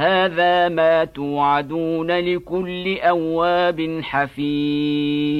هذا ما توعدون لكل أواب حفيظ.